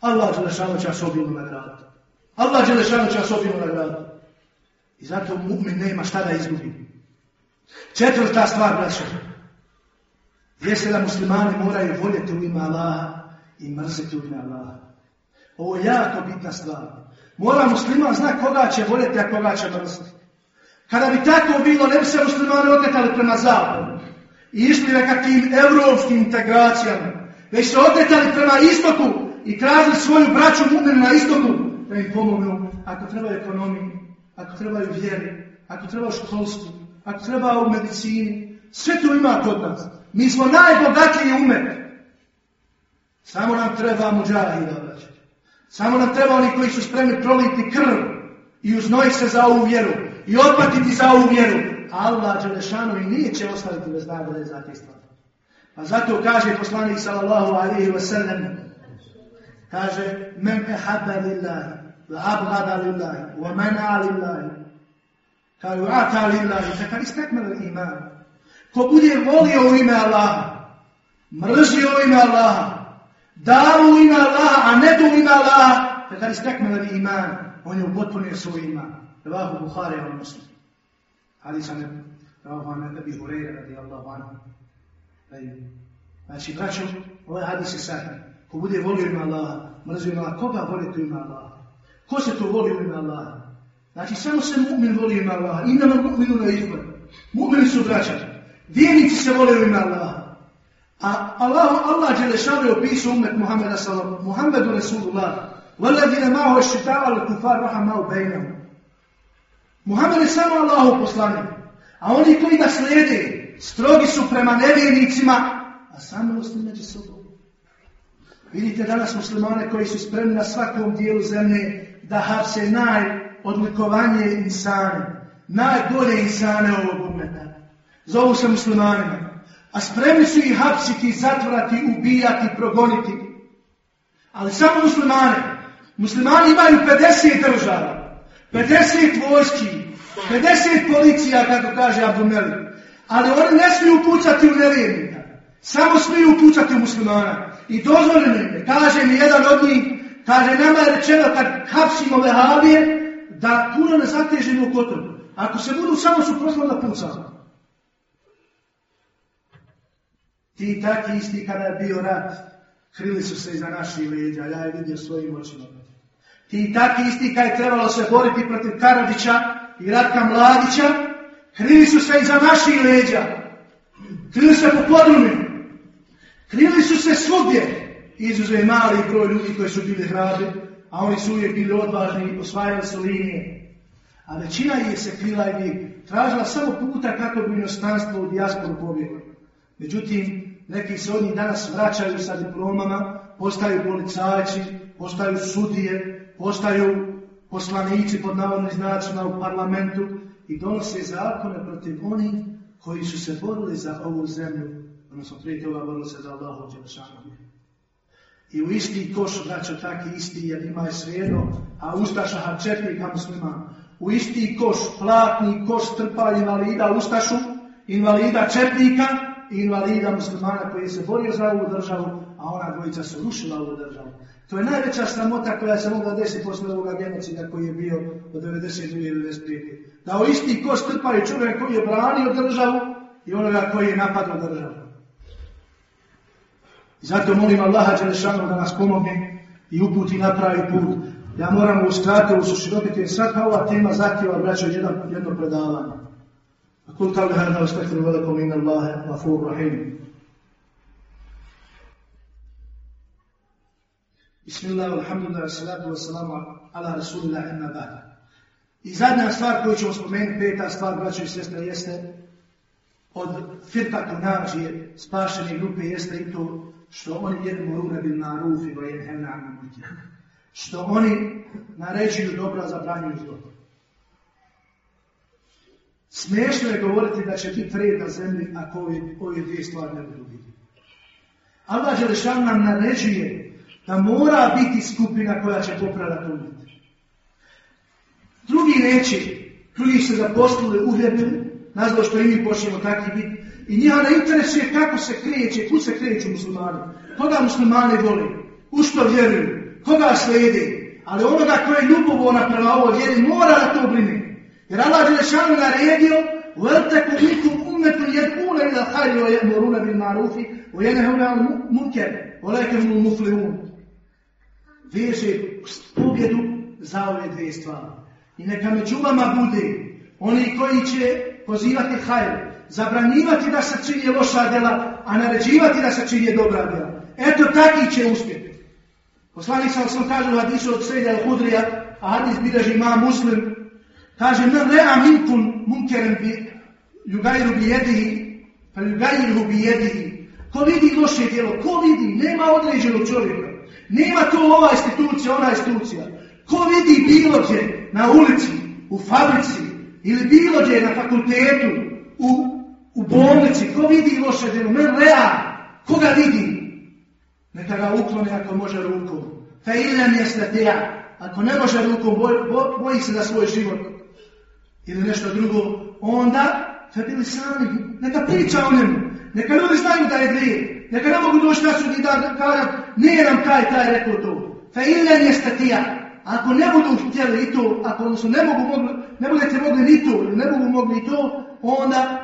Allah Đelešanu će vas obilno. Allah Đelešanu će vas obilno. I zato mu'min nema šta da izgubi. Četvrta stvar, braćo. Jeste da muslimani moraju voljeti u ime Allaha i mrziti u ime Allaha. Ovo je jako bitna stvar. Mora musliman zna koga će voljeti, a koga će mrziti. Kada bi tako bilo, ne bi se muslimani okretali prema zapadu i išli nekakvim evropskim integracijama, već se okretali prema istoku i tražili svoju braću mu'minu na istoku da im pomognu ako trebaju ekonomiji, ako trebaju vjeri, ako trebaju školstvu, ako treba u medicini, sve to ima kod nas. Mi smo najbogatiji umet. Samo nam treba muđahida, braće. Samo nam treba oni koji su spremni proliti krv i uznojiti se za ovu vjeru i otpatiti za ovu vjeru. Allah Đelešanu neće ostaviti bez nagrade za te stvari. Pa zato kaže poslanik sallallahu alaihi wa sallam, kaže, men ehabba lillahi, wa abgada lillahi, wa mena lillahi, kaže, ata lillahi, fekar istekmel iman. Ko bude volio u ime Allaha, mržio u ime Allaha, dao u ime Allaha, a ne u ime Allaha, fekar istekmel iman, on je upotpunio svoj iman. Revahu Bukhari al Muslim. Hadis an Revahu an Ebi Hureyre radijallahu anhu. Znači, braćo, ovaj hadis je sahih. Ko bude volio ime Allaha, mrzio ime Allaha, koga voli tu ime Allaha? Ko se to voli u ime Allaha? Znači samo se mu'min voli ima Allah. nam mu'minu na izbor. Mu'mini su braća. Vijenici se vole ima Allah. A Allah, Allah Đelešanu je opisao umet Muhammeda sallam. Muhammedu Rasulullah. Valadine maho šitavali kufar rahamau bejnahu. Muhammed je samo Allahu poslani. A oni koji ga slijede, strogi su prema nevjernicima, a samilosti među sobom. Vidite danas muslimane koji su spremni na svakom dijelu zemlje da hapse naj najodlikovanje insane, najbolje insane ovog umeta. Zovu se muslimanima. A spremni su ih hapsiti, zatvorati, ubijati, progoniti. Ali samo muslimane. Muslimani imaju 50 država, 50 vojski, 50 policija, kako kaže Abdumeli. Ali oni ne smiju pucati u nevjernika. Samo smiju pucati u muslimana. I dozvoljeno je, kaže mi jedan od njih, kaže nama je rečeno kad hapsimo vehabije, da puno ne zatežimo kotom. Ako se budu samo suprotno da pucamo. Ti taki isti kada je bio rat, krili su se iza naših leđa, ja je vidio svojim očima. Ti taki isti kada je trebalo se boriti protiv Karadžića i Ratka Mladića, krili su se iza naših leđa. Krili se po podrumi. Krili su se svugdje. Izuze mali broj ljudi koji su bili hrabri, a oni su uvijek bili odvažni osvajali su linije. A većina ih se krila i tražila samo puta kako bi inostanstvo u dijasporu pobjeglo. Međutim, neki se od njih danas vraćaju sa diplomama, postaju policajci, postaju sudije, postaju poslanici pod navodnim znacima u parlamentu i donose zakone protiv onih koji su se borili za ovu zemlju, odnosno prije toga borili se za Allahu Đelešanu. I u isti koš vraća taki isti, jer ima je svejedno, a Ustaša Hačetnika musliman. U isti koš, platni koš trpa invalida Ustašu, invalida Četnika i invalida muslimana koji se borio za ovu državu, a ona dvojica su rušila ovu državu. To je najveća sramota koja se mogla desiti posle ovoga genocida koji je bio od 92. i 95. Da u isti koš trpaju čovjek koji je branio državu i onoga koji je napadao državu. I zato molim Allaha Đelešanu da nas pomogne i uputi na pravi put. Ja moram uskratiti, usuširokiti, jer svaka ova tema zahtjeva, braćo, jedno, jedno predavanje. أقول قولي هذا واستغفر لكم إن الله غفور رحيم بسم الله والحمد لله والصلاة والسلام على رسول الله أما بعد I zadnja stvar koju ćemo spomenuti, peta stvar, braćo i sestre, jeste od firkatu nađije spašene grupe jeste i to što oni jednu rune bil marufi wa jenhevna munkar. Što oni naređuju dobro, a zabranjuju zlo. Smiješno je govoriti da će biti red na zemlji ako ove, ove dvije stvari ne budu vidjeti. Allah Đelešan nam naređuje da mora biti skupina koja će popravati. Drugi neće, drugi se zaposlili, uhljebili, nazvao što i mi počnemo takvi biti. I njima ne interesuje kako se kreće, kud se kreću muslimani. Koga muslimani vole, u što vjeruju, koga slijede. Ali onoga koji je ljubovona prema ovo vjeri mora da to brine. Jer Allah je šanu naredio وَلْتَكُمْ مِنْكُمْ أُمَّةٌ يَدْعُونَ إِلَى الْخَيْرِ وَيَأْمُرُونَ بِالْمَعْرُوفِ وَيَنْهَوْنَ عَنِ الْمُنكَرِ وَلَكِنْ هُمُ الْمُفْلِحُونَ Veže pobjedu za ove dvije stvari. I neka među vama bude oni koji će pozivati hajr, zabranjivati da se čini loša djela, a naređivati da se čini dobra djela. Eto taki će uspjeti. Poslanik sam sam kaže u hadisu od Sejda al-Hudrija, a hadis bileži ima muslim, Kaže, men rea minkum munkeren bi ljugajru bi jedihi, pa ljugajru bi jedihi. Ko vidi loše djelo, ko vidi, nema određenog čovjeka. Nema to ova institucija, ona institucija. Ko vidi bilo gdje na ulici, u fabrici, ili bilo gdje na fakultetu, u, u bolnici, ko vidi loše djelo, men rea, koga vidi? Neka ga ukloni ako može rukom. Fe ilan jeste teja. Ako ne može rukom, boj, boj, boji se za svoj život ili nešto drugo, onda trebili sami, neka priča o njemu, neka ljudi znaju da je grije, neka ne mogu doći na sud i da kada nije nam taj, taj rekao to. Fe ilen jeste tija. Ako ne budu htjeli i to, ako odnosno ne mogu ne budete mogli ni to, ne mogu mogli i to, onda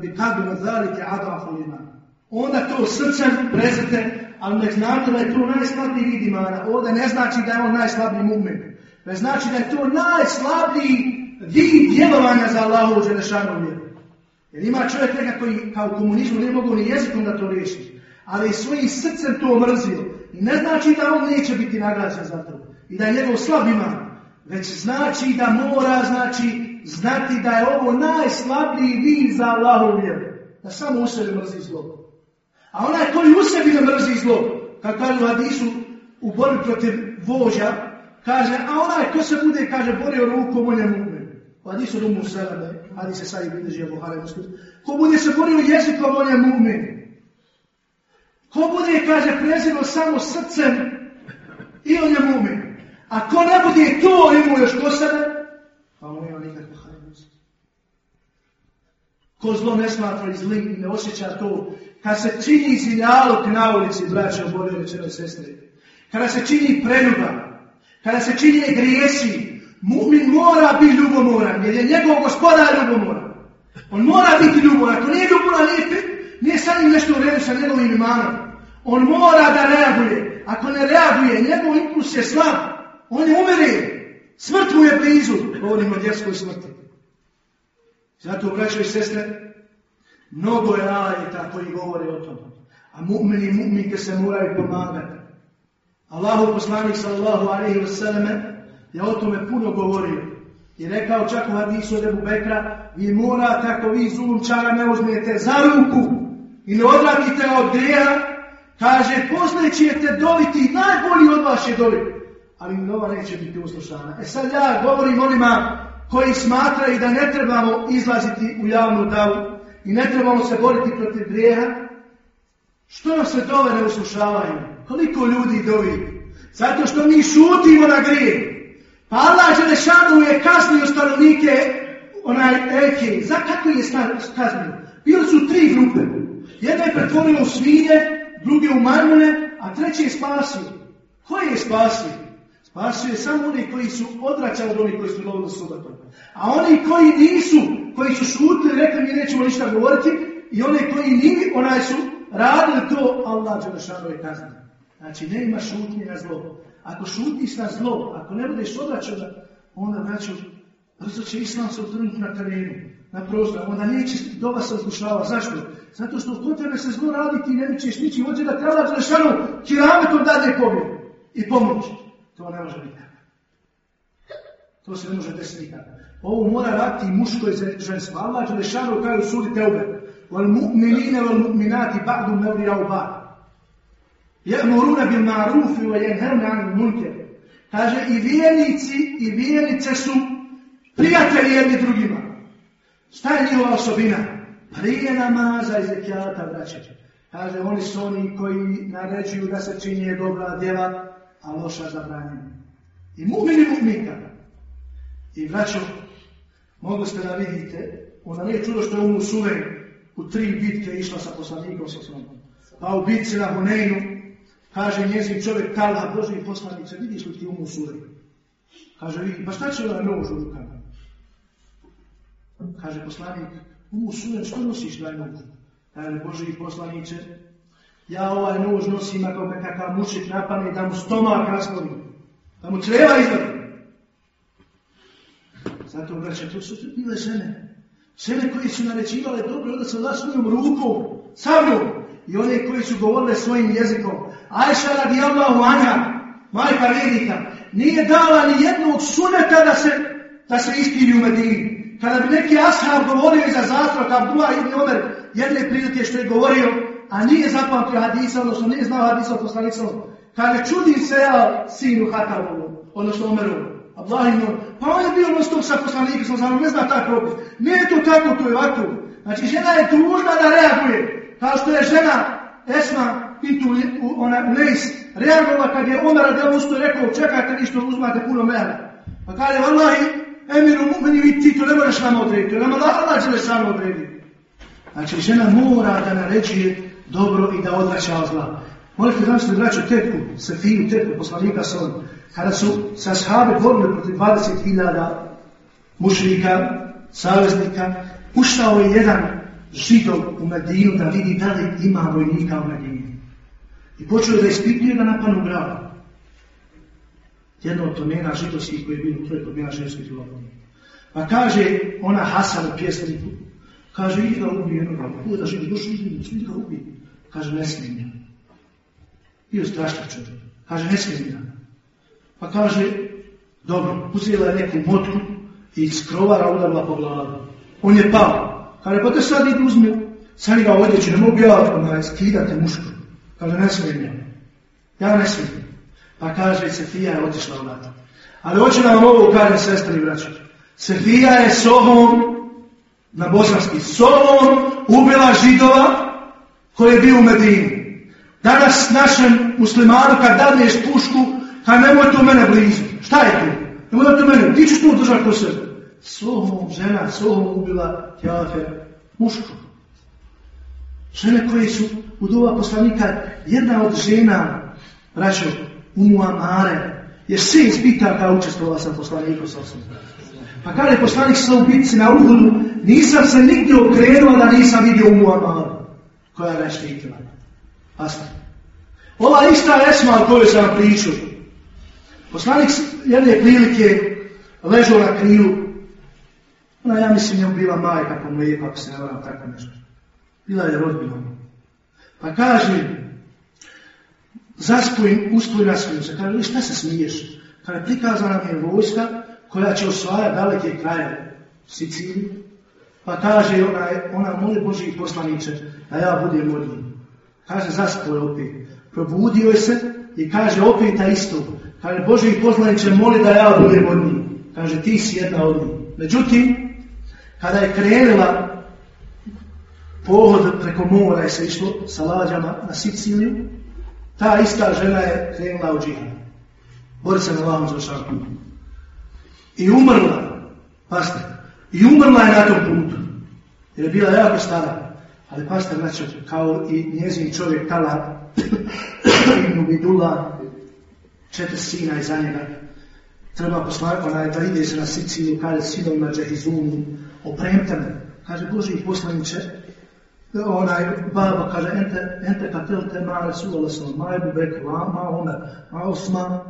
bi nazaliti adafu iman. Onda to srcem prezete, ali nek znate da je to najslabiji vid imana. Ovdje ne znači da je on najslabiji mu'min. Ne znači da je to najslabiji vid djelovanja za Allahovu Đelešanu vjeru. Jer ima čovjek neka koji kao komunizmu ne mogu ni jezikom da to riješi, ali svojim srcem to omrzio. I ne znači da on neće biti nagrađen za to. I da je njegov slab iman. Već znači da mora znači znati da je ovo najslabiji vid za Allahovu vjeru. Da samo u sebi mrzi zlo. A onaj koji u sebi ne mrzi zlo, kažu u hadisu u borbi protiv vođa, Kaže, a onaj ko se bude, kaže, borio rukom, on je mu'min. U hadisu Rumu Seleme, hadis se sad i bilježi je Buhari. Ko bude se borio jezikom, on je mu'min. Ko bude, kaže, prezirao samo srcem, i on je mu'min. A ko ne bude to imao još ko sebe, pa on nema nikakvu hajnost. Ko zlo ne smatra i ne osjeća to, kad se čini ziljalog na ulici, braće, obolje rečene sestre, kada se čini preljuba, kada se čini grijesi, mu'min mora biti ljubomoran, jer je njegov gospodar ljubomoran. On mora biti ljubomoran. Ako nije ljubomoran, nije, nije sa njim nešto u redu sa njegovim imanom. On mora da reaguje. Ako ne reaguje, njegov impuls je slab. On je umere. Smrt mu je blizu. Govorimo o djetskoj smrti. Zato, braćo i sestre, mnogo je ajeta koji govore o tom. A mu'mini i mu'minke se moraju pomagati. Allahu poslanik sallallahu alaihi wa sallame je o tome puno govorio. I rekao čak u hadisu od Ebu Bekra, vi morate ako vi zulumčara ne uzmijete za ruku i ne odvratite od grija, kaže, poslije ćete dobiti najbolji od vaše dobiti. Ali nova neće biti uslušana. E sad ja govorim onima koji smatraju da ne trebamo izlaziti u javnu davu i ne trebamo se boriti protiv grijeha, što nam se dove ne uslušavaju? Koliko ljudi dovi? Zato što mi šutimo na grije. Pa Allah Želešanu je kaznio stanovnike onaj Eke. Za kako je kaznio? Bili su tri grupe. Jedna je pretvorila u svinje, druge u majmune, a treći je spasio. Koji je spasio? Spasio je samo oni koji su odraćali od onih koji su lovili subatom. A oni koji nisu, koji su šutili, rekli mi nećemo ništa govoriti, i oni koji nije, onaj su radili to, Allah Đelešanu je kaznio. Znači, ne ima šutnje na zlo. Ako šutiš na zlo, ako ne budeš odračan, onda znači, brzo će islam se utrnuti na terenu, na prostoru, onda neće doba se oslušava. Zašto? Zato što kod tebe se zlo radi, ti ne ćeš nići, hoće da krala Đelešanu kirametom dadne pobjedu i pomoć. To ne može nikada. To se ne može desiti nikada. Ovo mora raditi muško i žensko. Allah Đelešanu kao u suri Teube. Wal mu'minine wal mu'minati ba'du mevrijau ba'du. Ja'muruna bil ma'rufi wa yanhauna 'anil munkar. Kaže i vjernici i vjernice su prijatelji jedni drugima. Šta je njihova osobina? Prije namaza i zekijata, braće. Kaže, oni su oni koji naređuju da se čini dobra djela, a loša zabranjena. I mu'mini mu'minka. I braćo, mogli ste da vidite, ona nije čudo što je Umu Suven u tri bitke išla sa poslanikom sa svojom. Pa u bitci na Huneinu, kaže njezin čovjek, Talha, Boži poslanice, vidiš li ti Umu Suven? Kaže, vidi, pa šta će ona nož u rukama? Kaže poslanik, Umu Suven, što nosiš daj nož? Kaže, Boži poslanice, ja ovaj nož nosim ako me kakav mušik napane da mu stomak razboli, da mu treba izvadi. Zato, braće, to su bile žene. Žene koje su naređivale dobro, onda da svojom rukom, sa mnom. I one koji su govorile svojim jezikom. Ajša radi Allahu Anja, majka vjernika, nije dala ni jednog suneta da se, da se ispiri u Medini. Kada bi neki ashab govorio iza zatvora, Abdullah ibn Omer, jedne prilike što je govorio, a nije zapamtio hadisa, odnosno nije znao hadisa od kaže, čudim se ja sinu Hatarovu, odnosno Omerovu. Omer. Pa on je bio non sa poslanikom, sam znam, ne zna taj propis. Nije to tako, to je ovako. Znači, žena je dužna da reaguje. Kao što je žena Esma Pintu, ona Leis, reagovala kad je Omer radi usto rekao, čekajte ništo, uzmate puno mehra. Pa kaže, vallahi, emiru mu'mini, vi ti to ne možeš nam odrediti, to Allah će sam odrediti. Znači, žena mora da naređuje dobro i da odvraća od zla. Molite znam ste braću tetku, Sefiju, tetku poslanika Salom, kada su se ashabi borili protiv 20.000 mušrika, saveznika, uštao je jedan židov u Medinu da vidi da li ima vojnika u Medini. I počeo da ispituje da napanu grad. Jedno od tomena židovskih koji je bilo, to je tomena ženskih filopona. Pa kaže ona Hasan u pjesniku, kaže idi da ubije da živi dušu, idi da ubije. Kaže ne smijem. Bio strašno čovjek. Kaže ne smijem. Pa kaže, dobro, uzela je neku motku i iz krovara udarila po glavu. On je pao. Kaže, pa te sad idi uzmi, sad ga odjeći, ne mogu ja onaj, skidati mušku. Kaže, ne smijem ja. Ja ne smijem. Pa kaže, Sefija je otišla odata. Ali hoću da vam ovo kažem sestri i braći. Sefija je sobom na bosanski sobom ubila židova koji je bio u Medini. Danas našem muslimanu kad dadneš pušku, kaj nemoj mene blizu. Šta je tu? Nemoj tu mene, ti ćeš tu držati kod sebe. Sobom žena, sobom ubila kjafer mušku. Žene koje su u doba poslanika, jedna od žena, braćo, Umu Amare, je sve ispita kao učestvovala sam poslaniku sa. Pa kada je poslanik sa u bitci na Uhudu, nisam se nigdje okrenuo da nisam vidio Umu Amare, koja je štitila. Pasta. Ova ista esma o kojoj sam pričao, poslanik jedne prilike ležao na krilu, ona ja mislim je bila majka po mlijeku, ako se ne varam tako nešto. Bila je rodbina. Pa kaže, na svojim se. Kaže, šta se smiješ? Kaže, prikazana mi je vojska koja će osvajati daleke kraje Siciliju. Pa kaže, ona, ona moli Boži poslaniče, da ja budem od. Kaže, zaspuj opet. Probudio je se i kaže, opet ta isto. Kaže, Boži poslaniče, moli da ja budem od. Kaže, ti si jedna od njih. Međutim, kada je krenula pohod preko mora je se išlo sa lađama na Siciliju, ta ista žena je krenula u džihad. Bori se na Allahom za šarku. I umrla, pastor, i umrla je na tom putu. Jer je bila jako stara. Ali pastor, znači, kao i njezin čovjek Tala, Ibn Bidullah, četiri sina iza njega, treba poslaniti, onaj, da ide se na kaže sinovima džahizunu, opremte me. Kaže, Boži poslaniče, onaj baba kaže ente ente katel te ma rasulullah sallallahu alejhi ve sellem ma ma Omer ma Osman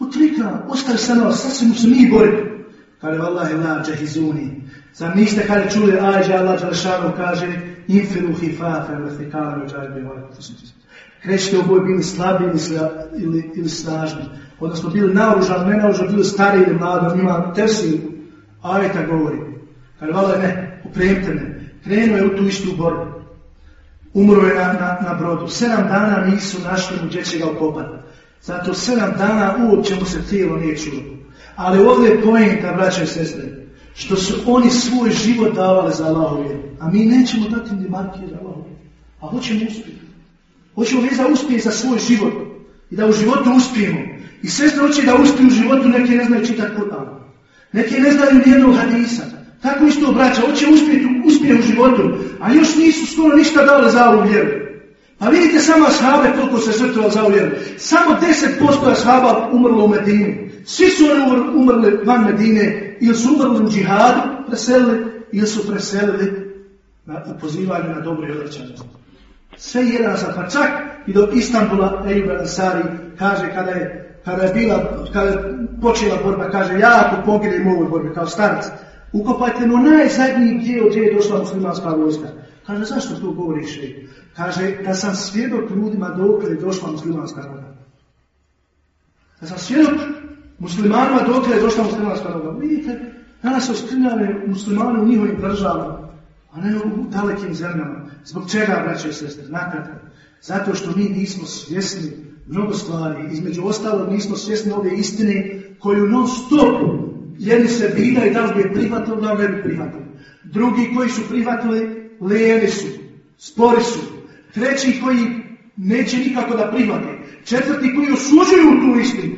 utrika ostaje sa nas sad se mi boriti kaže vallahi la jahizuni zar niste kaže čuli ajde Allah dželešanu kaže infiru jajbi wa krećete u boj bili slabi ili, ili, snažni odnosno bili naoružani ne naoružani bili stari ili mladi ima tefsir ajeta govori kaže vallahi ne upremite me krenuo je u tu istu borbu. Umro je na, na, na brodu. Sedam dana nisu našli mu gdje će ga okopati. Zato sedam dana uopće mu se tijelo nije čulo. Ali ovdje je pojenta, braće i sestre, što su oni svoj život davali za Allahov. A mi nećemo dati ni marke za Allahov. A hoćemo uspjeti. Hoćemo da uspije za svoj život. I da u životu uspijemo. I sestre hoće da uspiju u životu, neki ne znaju čitati Kur'an. Neki ne znaju nijednog hadisa. Tako isto braća, hoće uspjeti uspije u životu, a još nisu skoro ništa dali za ovu vjeru. A vidite samo ashabe koliko se žrtvovali za vjeru. Samo 10% ashaba umrlo u Medini. Svi su oni umrli van Medine, ili su umrli u džihadu, preselili, ili su preselili na pozivanju na dobro i odrećanje. Sve jedan sam, pa čak i do Istambula, Ejub Ansari kaže kada je, kada je bila, kada je počela borba, kaže ja ako poginem u ovoj borbi kao starac, Ukopajte mu najzadnji od gdje je došla muslimanska vojska. Kaže, zašto to govoriš? Kaže, da sam svjedok ljudima dok je došla muslimanska roda. Da sam svjedok muslimanima dok je došla muslimanska roda. Vidite, danas se oskrinjave muslimani u njihovim državama, a ne u dalekim zemljama. Zbog čega, braće i sestre, nakratko? Zato što mi nismo svjesni mnogo stvari. Između ostalog nismo svjesni ove istine koju non stop jedni se pitaju da li bi je prihvatili, da li ne bi prihvatili. Drugi koji su prihvatili, lijeni su, spori su. Treći koji neće nikako da prihvate. Četvrti koji osuđuju tu istinu.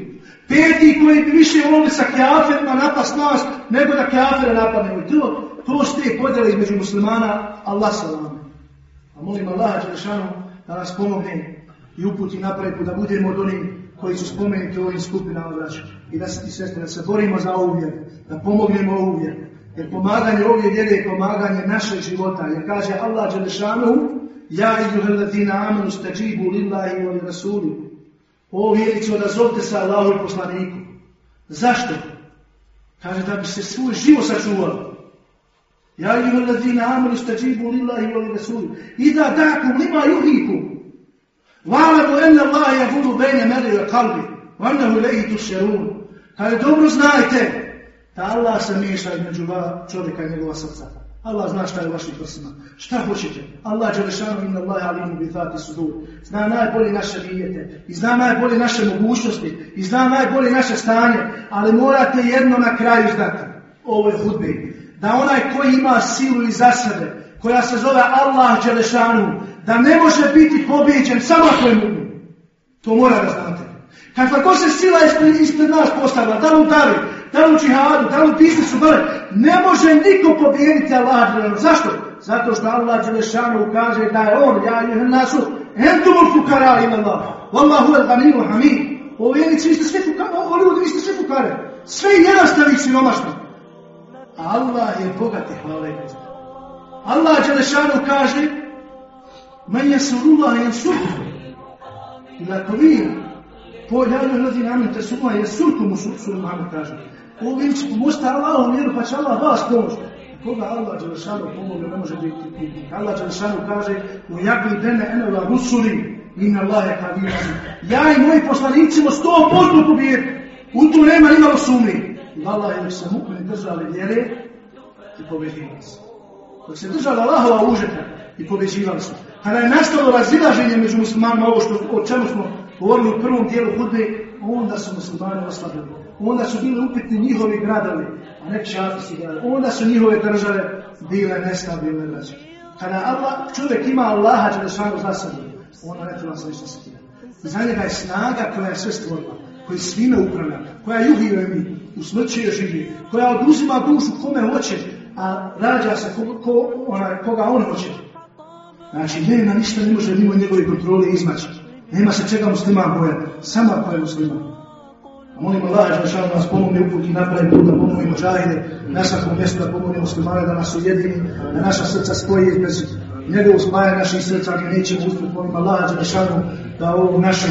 Peti koji bi više volili sa kjaferima napast nas, nego da kjafere napadnemo. I to, to su te podjele između muslimana, Allah salam. A molim Allah da nas pomogne i uputi napraviti da budemo od onih koji su spomenuti u ovim skupinama braća. I da se, i sestre, da se borimo za ovu vjeru, da pomognemo ovu vjeru. Jer pomaganje ove vjere je pomaganje našeg života. Jer kaže Allah Đelešanu, Ja i juhelatina amanu stađibu lillahi wa li rasuli. O vjerici, odazovite se Allahu i poslaniku. Zašto? Kaže da bi se svoj život sačuvali. Ja i juhelatina amanu stađibu lillahi wa li rasuli. I da dakum lima juhikum. Va'lamu enna Allah yahulu bejne meri wa kalbi, wa ennehu lehi tušerun. Kaže, dobro znajte da Allah se miješa između čovjeka i njegova srca. Allah zna šta je u vašim prsima. Šta hoćete? Allah Đelešanu inna Allah alimu bi zati sudur. Zna najbolje naše nijete. I zna najbolje naše mogućnosti. I zna najbolje naše stanje. Ali morate jedno na kraju znati. Ovo je hudbe. Da onaj koji ima silu iza sebe, koja se zove Allah Đelešanu, da ne može biti pobijeđen samo ako je. To mora da znate. Kakva ko se sila ispred, ispred nas postavila, da li u davi, da li u džihadu, da li u biznisu, da ne može niko pobijediti Allah Đelešanu. Zašto? Zato što Allah Đelešanu kaže da je on, ja i nasu, entumul fukara ima Allah. Wallahu el ganimu hamid. Ovo jenici, vi ste sve fukare, ovo ljudi, vi ste sve fukare. Sve jedan ste vi Allah je bogat i hvala i. Allah Đelešanu kaže Men je surullah jen surku. Ili ako vi po ljudi namen te surullah jen surku mu surullah kaže. Ovo vi će pomoćete Allahom vjeru pa će Allah vas pomoći. Koga Allah Đelešanu pomogne ne može biti putnik. Allah Đelešanu kaže u jakli dene enela rusuli Inna Allahe kadir Ja i moji poslanici ćemo sto posto pobijeti. U tu nema nimalo sumnje. I Allah je se mukne držali vjere i pobjedili nas. Dok se držali Allahova užeta i pobjeđivali su. Kada je nastalo razilaženje među muslimanima, ovo što, o čemu smo govorili u prvom dijelu hudbe, onda su muslimani oslabili. Onda su bili upitni njihovi gradovi, a ne šafijski gradovi. Onda su njihove države bile nestabilne građe. Kada Allah, čovjek ima Allaha Đelešanu za sebe, onda ne treba se ništa. Za njega je snaga koja je sve stvorila, koji svime upravlja, koja juhio mi, usmrćuje živi, koja oduzima dušu kome hoće, a rađa se ko, ko, onaj, koga on hoće. Znači, nema ništa ne može mimo njegove kontrole izmaći. Nema se čega musliman boja, samo ako je musliman. Molim Allah, da nas pomogne uput i napravi put, da pomogne džahide, na svakom mjestu da pomogne muslimane, da nas ujedini, da naša srca spoji bez njegovu spaja naših srca, gdje nećemo uspjeti, molim Allah, da ovo našem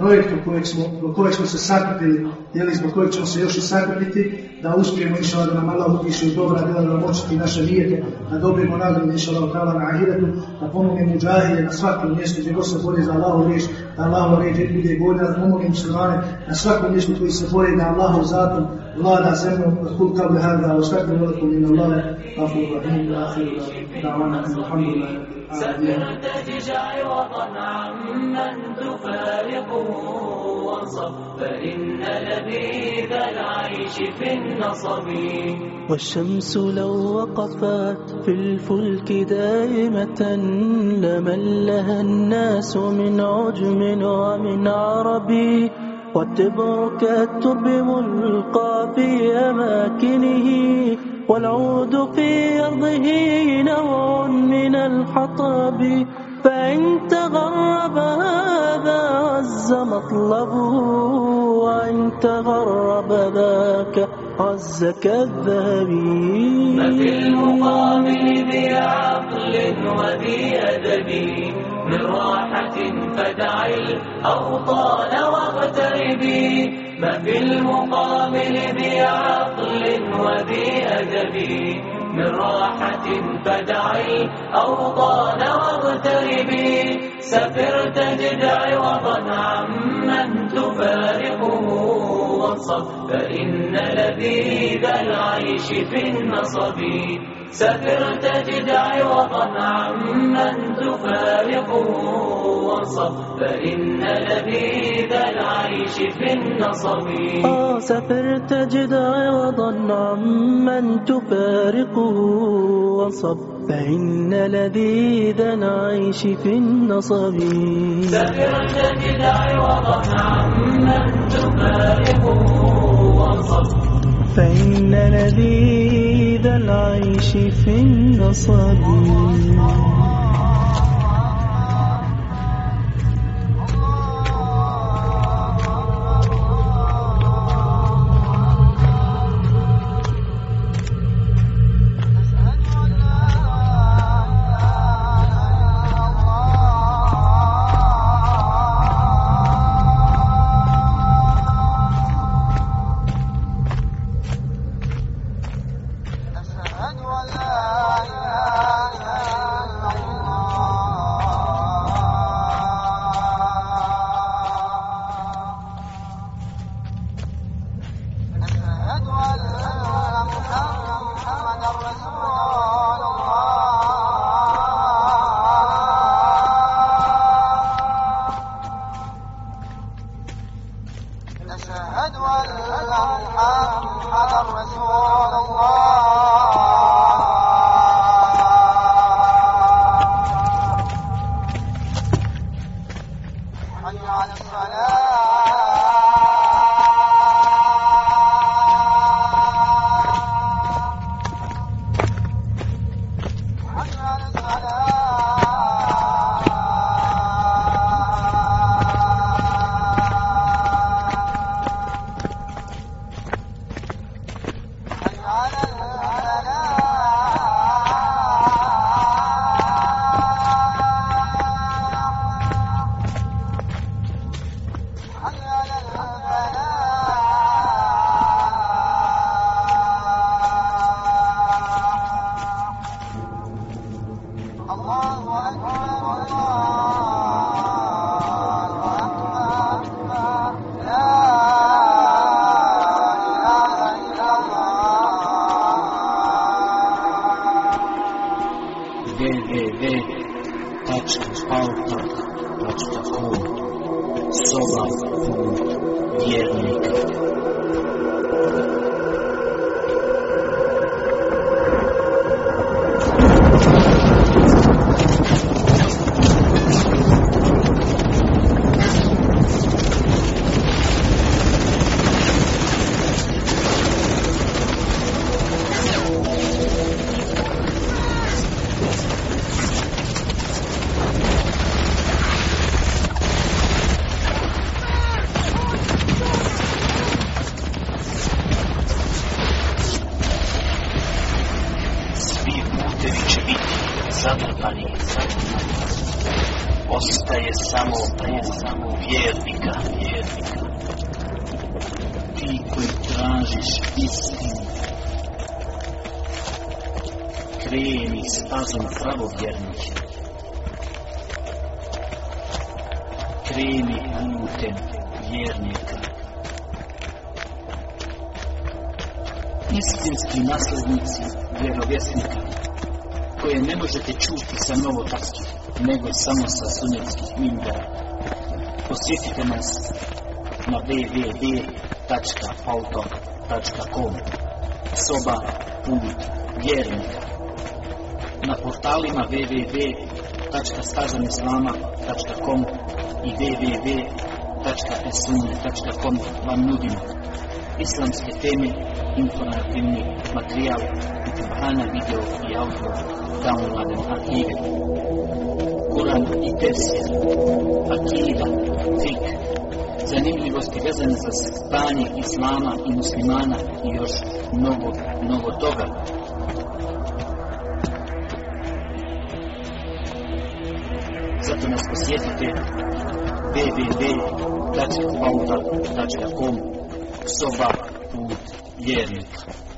projektu kojeg smo, kojeg smo se sakupili, jeli zbog kojeg ćemo se još i sakupiti, da uspijemo inšala da nam Allah upiše u dobra djela, da nam očiti naše nijete, da dobijemo nagradu inšala od na ahiretu, da pomognemo džahije na svakom mjestu gdje god se bori za Allahu riječ, da Allahu riječ bude bolja, da pomognemo muslimane na svakom mjestu koji se bori da Allahu zatom vlada zemljom, da kul kabli hada, wa stakbi velikum min Allahe, afu rahim, wa ahiru da'vana, alhamdulillah. سكنت تجع وطن عمن تفارقه وانصب فإن لذيذ العيش في النصب. والشمس لو وقفت في الفلك دائمة لملها الناس من عجم ومن عربي والتبر كالترب ملقى في أماكنه. والعود في أرضه نوع من الحطب فإن تغرب هذا عز مطلبه وإن تغرب ذاك عز كالذهب. ما في المقابل ذي عقل وذي أدب من راحة فدع الأوطان واغتربي ما في المقابل ذي عقل وذي أدب من راحة فدع الأوطان واغتربي سفر تجد عوضا عمن تفارقه. وانصب فإن لذيذ العيش في النصب. سفر تجد عوضا عمن تفارقه وانصب فإن لذيذ العيش في النصب. آه سفر تجد عوضا عمن تفارقه وانصب فإن لذيذ العيش في النصب. سفر تجد عوضا عمن تفارقه فإن لذيذ العيش في النصب. Tražiš istinu, kreni stazom pravovjernih. Kreni putem vjernika. istinski naslednici vjerovjesnika koje ne možete čuti sa novotarskih nego samo sa sunetskih mimbera posjetite nas na www.autor.com soba put vjernika na portalima www.stazanislama.com i www.esunne.com vam nudimo islamske teme, informativni materijal i Kur'ana, video i audio downloaden arhive. Kur'an i tefsir, akida, fik, zanimljivosti vezane za stanje islama i muslimana i još mnogo, mnogo toga. Zato nas posjetite www.pauta.com soba put vjernika.